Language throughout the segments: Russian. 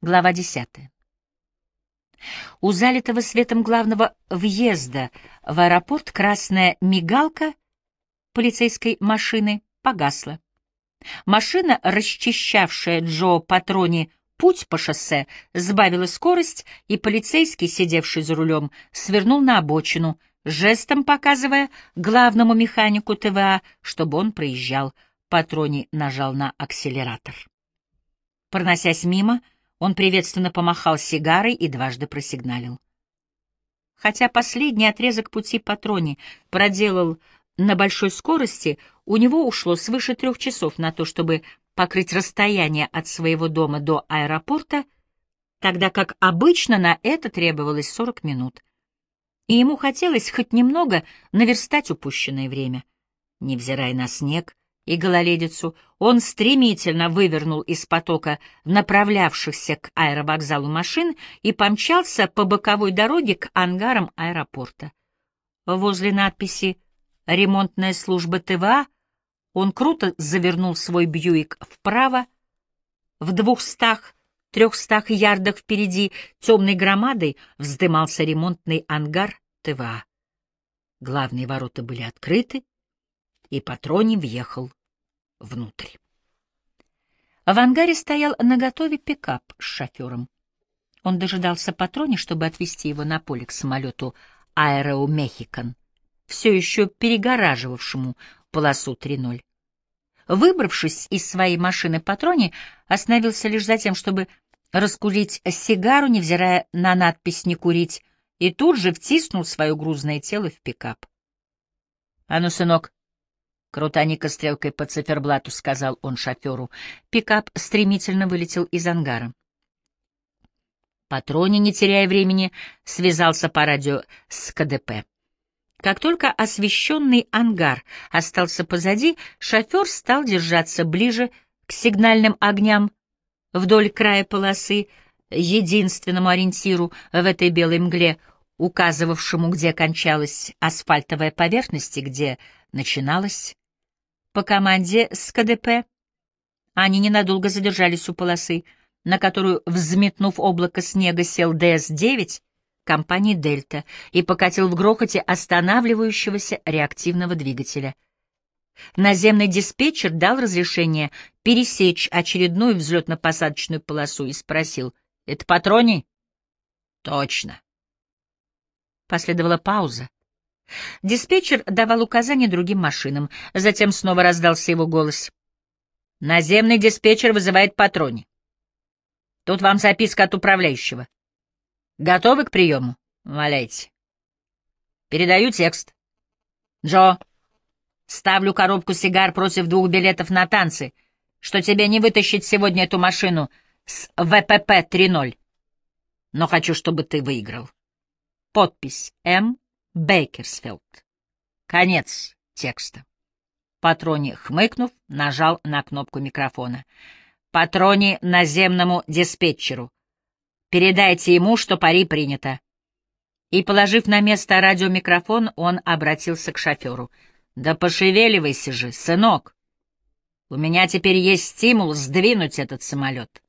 Глава 10. У залитого светом главного въезда в аэропорт красная мигалка полицейской машины погасла. Машина, расчищавшая Джо Патрони путь по шоссе, сбавила скорость, и полицейский, сидевший за рулем, свернул на обочину, жестом показывая главному механику ТВА, чтобы он проезжал. Патрони нажал на акселератор. Проносясь мимо, он приветственно помахал сигарой и дважды просигналил. Хотя последний отрезок пути Патрони проделал на большой скорости, у него ушло свыше трех часов на то, чтобы покрыть расстояние от своего дома до аэропорта, тогда как обычно на это требовалось 40 минут. И ему хотелось хоть немного наверстать упущенное время. Невзирая на снег, и гололедицу, он стремительно вывернул из потока направлявшихся к аэровокзалу машин и помчался по боковой дороге к ангарам аэропорта. Возле надписи «Ремонтная служба ТВА» он круто завернул свой Бьюик вправо, в двухстах, трехстах ярдах впереди темной громадой вздымался ремонтный ангар ТВА. Главные ворота были открыты, и Патрони въехал внутрь. В ангаре стоял наготове пикап с шофером. Он дожидался патроне, чтобы отвезти его на поле к самолету Аэроу Мехикан, все еще перегораживавшему полосу 3.0. Выбравшись из своей машины патроне, остановился лишь за тем, чтобы раскурить сигару, невзирая на надпись «Не курить», и тут же втиснул свое грузное тело в пикап. — А ну, сынок, «Крутани-ка стрелкой по циферблату», — сказал он шоферу. Пикап стремительно вылетел из ангара. Патрони, не теряя времени, связался по радио с КДП. Как только освещенный ангар остался позади, шофер стал держаться ближе к сигнальным огням вдоль края полосы, единственному ориентиру в этой белой мгле, указывавшему, где кончалась асфальтовая поверхность и где начиналась по команде с КДП. Они ненадолго задержались у полосы, на которую, взметнув облако снега, сел ДС-9 компании «Дельта» и покатил в грохоте останавливающегося реактивного двигателя. Наземный диспетчер дал разрешение пересечь очередную взлетно-посадочную полосу и спросил, «Это патрони?» «Точно». Последовала пауза. Диспетчер давал указания другим машинам, затем снова раздался его голос. «Наземный диспетчер вызывает патрони. Тут вам записка от управляющего. Готовы к приему? Валяйте. Передаю текст. Джо, ставлю коробку сигар против двух билетов на танцы, что тебе не вытащить сегодня эту машину с ВПП 3.0. Но хочу, чтобы ты выиграл. Подпись М. Бейкерсфилд. Конец текста. Патрони, хмыкнув, нажал на кнопку микрофона. Патрони наземному диспетчеру. Передайте ему, что пари принято. И, положив на место радиомикрофон, он обратился к шоферу. «Да пошевеливайся же, сынок! У меня теперь есть стимул сдвинуть этот самолет».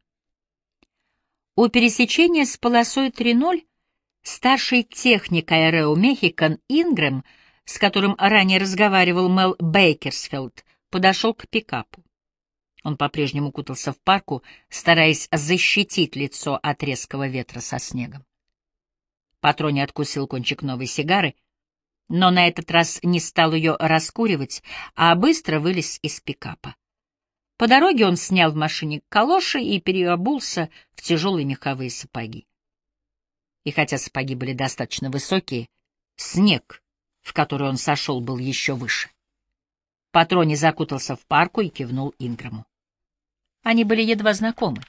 У пересечения с полосой 3.0 Старший техник Аэрео Мехикан Ингрэм, с которым ранее разговаривал Мел Бейкерсфилд, подошел к пикапу. Он по-прежнему кутался в парку, стараясь защитить лицо от резкого ветра со снегом. Патрони откусил кончик новой сигары, но на этот раз не стал ее раскуривать, а быстро вылез из пикапа. По дороге он снял в машине калоши и переобулся в тяжелые меховые сапоги и хотя сапоги были достаточно высокие, снег, в который он сошел, был еще выше. Патрони закутался в парку и кивнул Инграму. Они были едва знакомы.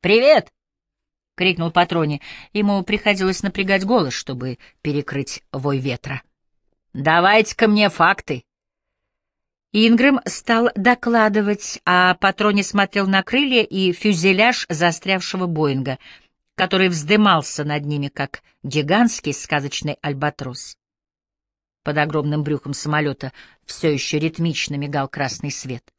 «Привет!» — крикнул Патрони. Ему приходилось напрягать голос, чтобы перекрыть вой ветра. «Давайте-ка мне факты!» Ингрэм стал докладывать, а Патрони смотрел на крылья и фюзеляж застрявшего Боинга — который вздымался над ними, как гигантский сказочный альбатрос. Под огромным брюхом самолета все еще ритмично мигал красный свет.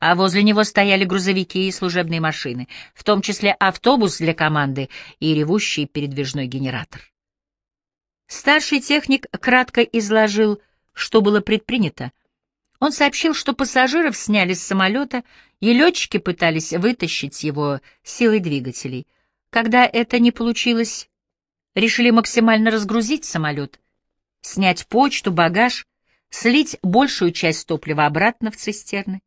а возле него стояли грузовики и служебные машины, в том числе автобус для команды и ревущий передвижной генератор. Старший техник кратко изложил, что было предпринято. Он сообщил, что пассажиров сняли с самолета, и летчики пытались вытащить его силой двигателей. Когда это не получилось, решили максимально разгрузить самолет, снять почту, багаж, слить большую часть топлива обратно в цистерны.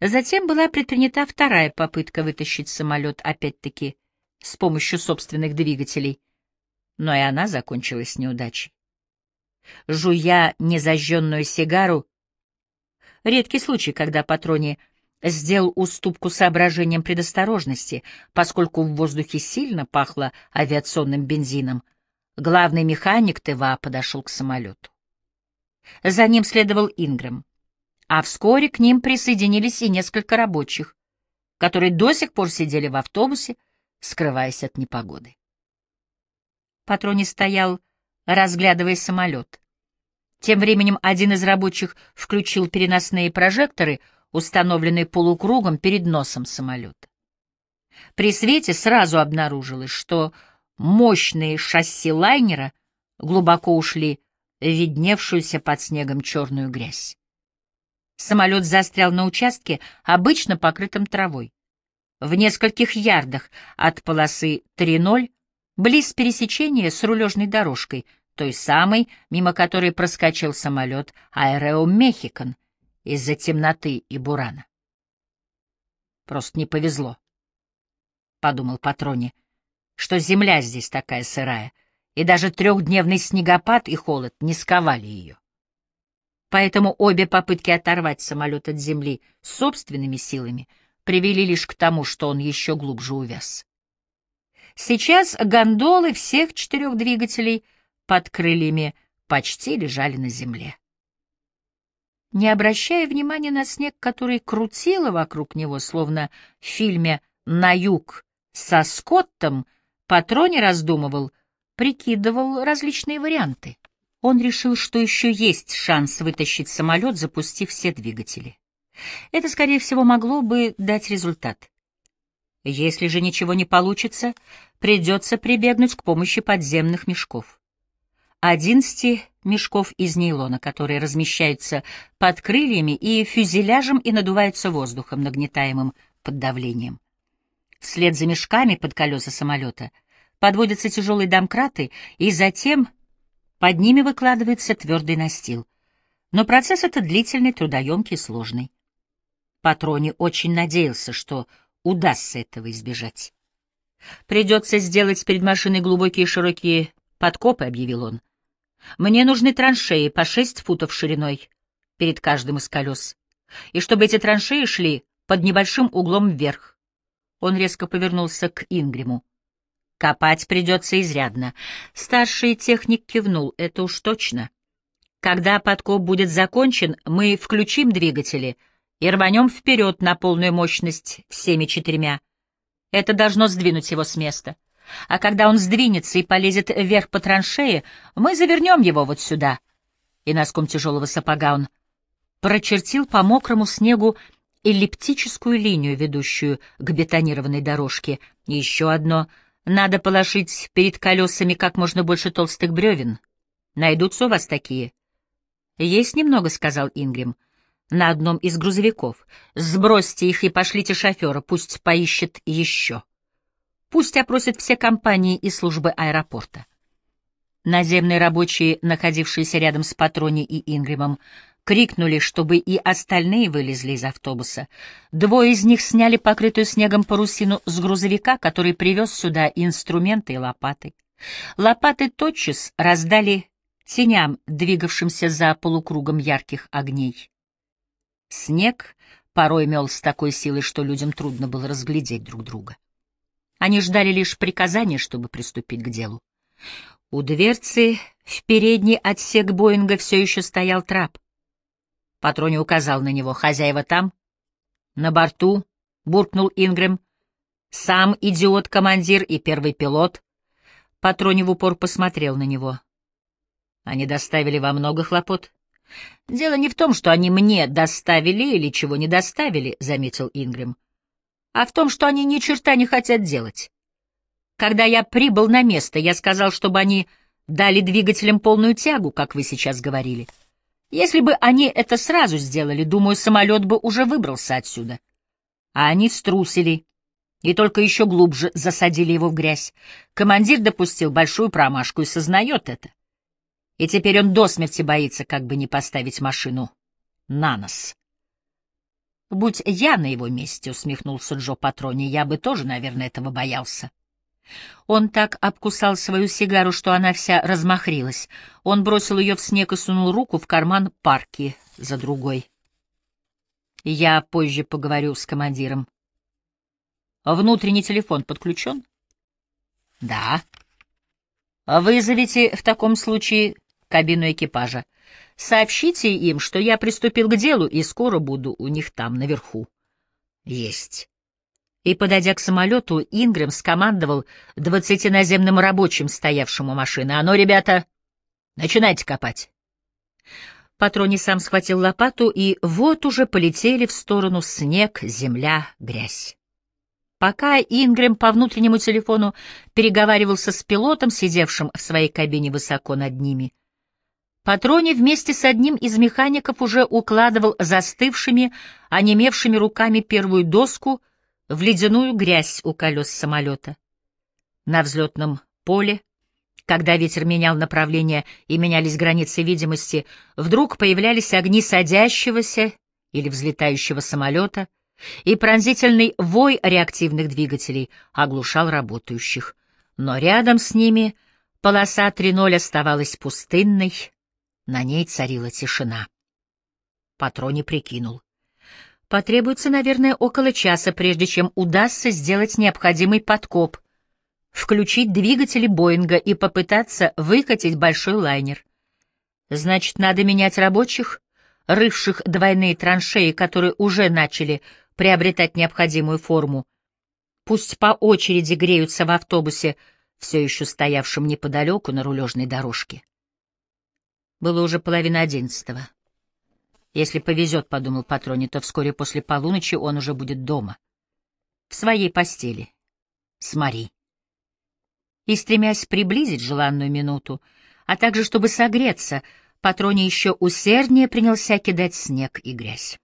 Затем была предпринята вторая попытка вытащить самолет, опять-таки, с помощью собственных двигателей, но и она закончилась неудачей. Жуя незажженную сигару, редкий случай, когда Патрони сделал уступку соображениям предосторожности, поскольку в воздухе сильно пахло авиационным бензином, главный механик ТВА подошел к самолету. За ним следовал Ингрэм а вскоре к ним присоединились и несколько рабочих, которые до сих пор сидели в автобусе, скрываясь от непогоды. Патрони стоял, разглядывая самолет. Тем временем один из рабочих включил переносные прожекторы, установленные полукругом перед носом самолета. При свете сразу обнаружилось, что мощные шасси лайнера глубоко ушли в видневшуюся под снегом черную грязь. Самолет застрял на участке, обычно покрытом травой. В нескольких ярдах от полосы 3.0, близ пересечения с рулежной дорожкой, той самой, мимо которой проскочил самолет Аэрео Мехикан из-за темноты и бурана. Просто не повезло, — подумал Патрони, — что земля здесь такая сырая, и даже трехдневный снегопад и холод не сковали ее. Поэтому обе попытки оторвать самолет от земли собственными силами привели лишь к тому, что он еще глубже увяз. Сейчас гондолы всех четырех двигателей под крыльями почти лежали на земле. Не обращая внимания на снег, который крутило вокруг него, словно в фильме «На юг» со Скоттом, Патроне раздумывал, прикидывал различные варианты. Он решил, что еще есть шанс вытащить самолет, запустив все двигатели. Это, скорее всего, могло бы дать результат. Если же ничего не получится, придется прибегнуть к помощи подземных мешков. Одиннадцати мешков из нейлона, которые размещаются под крыльями и фюзеляжем и надуваются воздухом, нагнетаемым под давлением. Вслед за мешками под колеса самолета подводятся тяжелые домкраты, и затем под ними выкладывается твердый настил. Но процесс этот длительный, трудоемкий и сложный. Патрони очень надеялся, что удастся этого избежать. «Придется сделать перед машиной глубокие широкие подкопы», — объявил он. «Мне нужны траншеи по шесть футов шириной перед каждым из колес, и чтобы эти траншеи шли под небольшим углом вверх». Он резко повернулся к Ингриму. Копать придется изрядно. Старший техник кивнул, это уж точно. Когда подкоп будет закончен, мы включим двигатели и рванем вперед на полную мощность всеми четырьмя. Это должно сдвинуть его с места. А когда он сдвинется и полезет вверх по траншее, мы завернем его вот сюда. И носком тяжелого сапога он прочертил по мокрому снегу эллиптическую линию, ведущую к бетонированной дорожке. И еще одно — надо положить перед колесами как можно больше толстых бревен. Найдутся у вас такие? Есть немного, — сказал Ингрим. На одном из грузовиков. Сбросьте их и пошлите шофера, пусть поищет еще. Пусть опросят все компании и службы аэропорта. Наземные рабочие, находившиеся рядом с Патрони и Ингримом, крикнули, чтобы и остальные вылезли из автобуса. Двое из них сняли покрытую снегом парусину с грузовика, который привез сюда инструменты и лопаты. Лопаты тотчас раздали теням, двигавшимся за полукругом ярких огней. Снег порой мел с такой силой, что людям трудно было разглядеть друг друга. Они ждали лишь приказания, чтобы приступить к делу. У дверцы в передний отсек Боинга все еще стоял трап. Патрони указал на него. «Хозяева там?» «На борту», — буркнул Ингрэм. «Сам идиот-командир и первый пилот». Патрони в упор посмотрел на него. «Они доставили вам много хлопот?» «Дело не в том, что они мне доставили или чего не доставили», — заметил Ингрэм, «а в том, что они ни черта не хотят делать. Когда я прибыл на место, я сказал, чтобы они дали двигателям полную тягу, как вы сейчас говорили. Если бы они это сразу сделали, думаю, самолет бы уже выбрался отсюда. А они струсили и только еще глубже засадили его в грязь. Командир допустил большую промашку и сознает это. И теперь он до смерти боится, как бы не поставить машину на нос. «Будь я на его месте», — усмехнулся Джо Патрони, — «я бы тоже, наверное, этого боялся». Он так обкусал свою сигару, что она вся размахрилась. Он бросил ее в снег и сунул руку в карман парки за другой. Я позже поговорю с командиром. Внутренний телефон подключен? Да. Вызовите в таком случае кабину экипажа. Сообщите им, что я приступил к делу и скоро буду у них там, наверху. Есть. И, подойдя к самолету, Ингрэм скомандовал двадцати наземным рабочим, стоявшим у машины. «А ну, ребята, начинайте копать!» Патрони сам схватил лопату, и вот уже полетели в сторону снег, земля, грязь. Пока Ингрэм по внутреннему телефону переговаривался с пилотом, сидевшим в своей кабине высоко над ними, Патрони вместе с одним из механиков уже укладывал застывшими, онемевшими руками первую доску в ледяную грязь у колес самолета. На взлетном поле когда ветер менял направление и менялись границы видимости, вдруг появлялись огни садящегося или взлетающего самолета, и пронзительный вой реактивных двигателей оглушал работающих. Но рядом с ними полоса 3.0 оставалась пустынной, на ней царила тишина. Патрони прикинул. Потребуется, наверное, около часа, прежде чем удастся сделать необходимый подкоп — включить двигатели Боинга и попытаться выкатить большой лайнер. Значит, надо менять рабочих, рывших двойные траншеи, которые уже начали приобретать необходимую форму. Пусть по очереди греются в автобусе, все еще стоявшем неподалеку на рулежной дорожке. Было уже половина одиннадцатого. Если повезет, — подумал Патрони, — то вскоре после полуночи он уже будет дома. В своей постели. С Мари и, стремясь приблизить желанную минуту, а также чтобы согреться, Патрони еще усерднее принялся кидать снег и грязь.